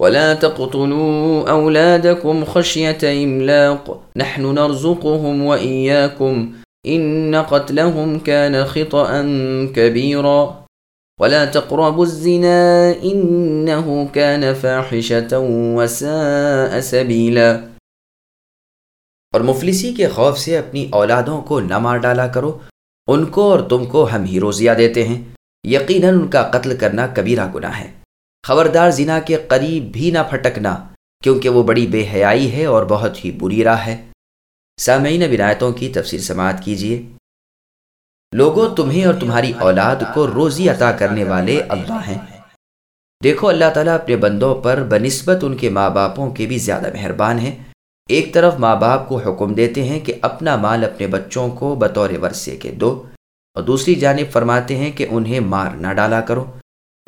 ولا تقتلوا أولادكم خشية إملاق. نحن نرزقهم وإياكم. إن قتلهم كان خطأ كبيرا. ولا تقربوا الزنا. إنه كان فاحشة وساء سبيلا. اور مفلسی کے خوف سے اپنی اولادوں کو نہ مار ڈالا کرو. ان کو اور تم کو ہم ہی روزیہ دیتے ہیں. یقیناً ان کا قتل کرنا کبیرہ گناہ ہے. خبردار زنا کے قریب بھی نہ پھٹکنا، کیونکہ وہ بڑی بے حیائی ہے اور بہت ہی بری راہ ہے۔ سامعین بنایتوں کی تفصیل سماعت کیجیے لوگوں، تمہیں اور تمہاری اولاد کو روزی عطا کرنے والے اللہ ہیں۔ دیکھو، اللہ تعالیٰ اپنے بندوں پر بنسبت ان کے ماں باپوں کے بھی زیادہ مہربان ہیں۔ ایک طرف ماں باپ کو حکم دیتے ہیں کہ اپنا مال اپنے بچوں کو بطور ورثے کے دو، اور دوسری جانب فرماتے ہیں کہ انہیں مار نہ ڈالا کرو۔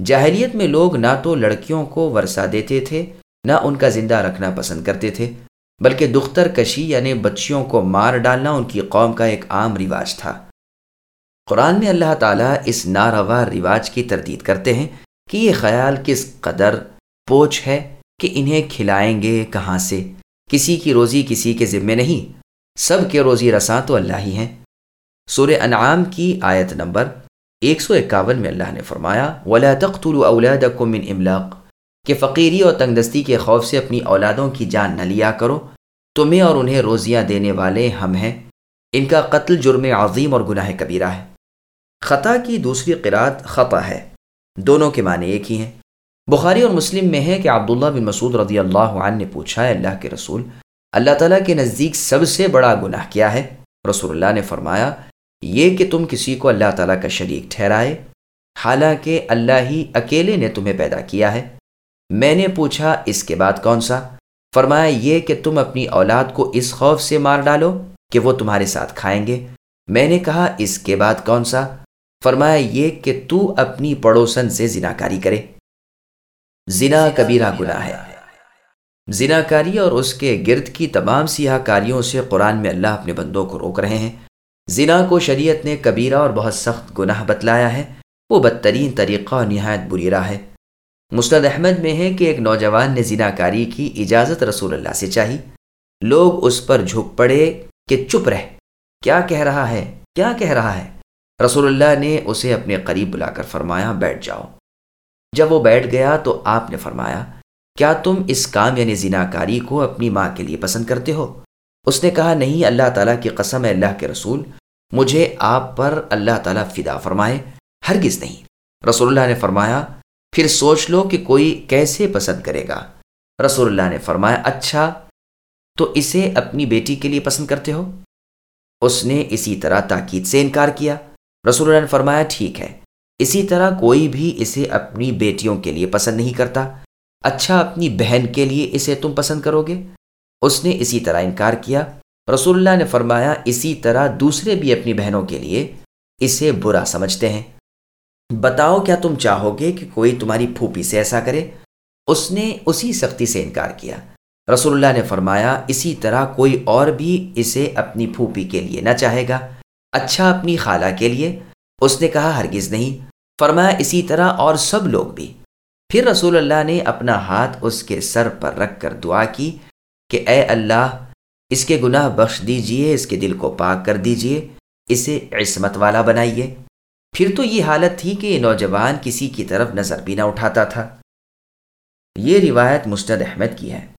جاہلیت میں لوگ نہ تو لڑکیوں کو ورثہ دیتے تھے، نہ ان کا زندہ رکھنا پسند کرتے تھے، بلکہ دختر کشی یعنی بچیوں کو مار ڈالنا ان کی قوم کا ایک عام رواج تھا۔ قرآن میں اللہ تعالیٰ اس ناروا رواج کی تردید کرتے ہیں کہ یہ خیال کس قدر پوچھ ہے کہ انہیں کھلائیں گے کہاں سے؟ کسی کی روزی کسی کے ذمے نہیں، سب کے روزی رساں تو اللہ ہی ہیں۔ سور انعام کی آیت نمبر ایک سو اکاون میں اللہ نے فرمایا، ولا تقتلوا اولادکم من املاق کہ فقیری اور تنگ دستی کے خوف سے اپنی اولادوں کی جان نہ لیا کرو، تمہیں اور انہیں روزیاں دینے والے ہم ہیں۔ ان کا قتل جرم عظیم اور گناہ کبیرہ ہے۔ خطا کی دوسری قرآت خطا ہے۔ دونوں کے معنی ایک ہی ہیں۔ بخاری اور مسلم میں ہے کہ عبداللہ بن مسعود رضی اللہ عنہ نے پوچھا ہے اللہ کے رسول، اللہ تعالیٰ کے نزدیک سب سے بڑا گناہ کیا ہے؟ رسول اللہ نے فرمایا یہ کہ تم کسی کو اللہ تعالیٰ کا شریک ٹھہرائے، حالانکہ اللہ ہی اکیلے نے تمہیں پیدا کیا ہے۔ میں نے پوچھا، اس کے بعد کون سا؟ فرمایا، یہ کہ تم اپنی اولاد کو اس خوف سے مار ڈالو کہ وہ تمہارے ساتھ کھائیں گے۔ میں نے کہا، اس کے بعد کون سا؟ فرمایا، یہ کہ تو اپنی پڑوسن سے زنا کاری کرے۔ زنا کبیرہ گناہ ہے۔ زنا کاری اور اس کے گرد کی تمام سیاہ کاریوں سے قرآن میں اللہ اپنے بندوں کو روک رہے ہیں۔ زنا کو شریعت نے کبیرہ اور بہت سخت گناہ بتلایا ہے، وہ بدترین طریقہ اور نہایت بری راہ ہے۔ مستد احمد میں ہے کہ ایک نوجوان نے زنا کاری کی اجازت رسول اللہ سے چاہی۔ لوگ اس پر جھک پڑے کہ چپ رہ۔ کیا کہہ رہا ہے؟ کیا کہہ رہا ہے؟ رسول اللہ نے اسے اپنے قریب بلا کر فرمایا، بیٹھ جاؤ۔ جب وہ بیٹھ گیا تو آپ نے فرمایا، کیا تم اس کام یعنی زنا کاری کو اپنی ماں کے لیے پسند کرتے ہو؟ اس نے کہا، نہیں، اللہ تعالیٰ کی قسم ہے، اللہ کے رسول۔ مجھے آپ پر اللہ تعالیٰ فدا فرمائے، ہرگز نہیں۔ رسول اللہ نے فرمایا، پھر سوچ لو کہ کوئی کیسے پسند کرے گا۔ رسول اللہ نے فرمایا اچھا تو اسے اپنی بیٹی کے لیے پسند کرتے ہو؟ اس نے اسی طرح تاکید سے انکار کیا۔ رسول اللہ نے فرمایا، ٹھیک ہے۔ اسی طرح کوئی بھی اسے اپنی بیٹیوں کے لیے پسند نہیں کرتا۔ اچھا اپنی بہن کے لیے اسے تم پسند کرو گے؟ اس نے اسی طرح انکار کیا۔ رسول اللہ نے فرمایا، اسی طرح دوسرے بھی اپنی بہنوں کے لیے اسے برا سمجھتے ہیں۔ بتاؤ، کیا تم چاہو گے کہ کوئی تمہاری پھوپھی سے ایسا کرے؟ اس نے اسی سختی سے انکار کیا۔ رسول اللہ نے فرمایا، اسی طرح کوئی اور بھی اسے اپنی پھوپھی کے لیے نہ چاہے گا۔ اچھا اپنی خالہ کے لیے۔ اس نے کہا، ہرگز نہیں۔ فرمایا، اسی طرح اور سب لوگ بھی۔ پھر رسول اللہ نے اپنا ہاتھ اس کے سر پر رکھ کر دعا کی کہ، اے اللہ اس کے گناہ بخش دیجیے، اس کے دل کو پاک کر دیجیے، اسے عصمت والا بنائیے۔ پھر تو یہ حالت تھی کہ یہ نوجوان کسی کی طرف نظر بھی نہ اٹھاتا تھا۔ یہ روایت مستد احمد کی ہے۔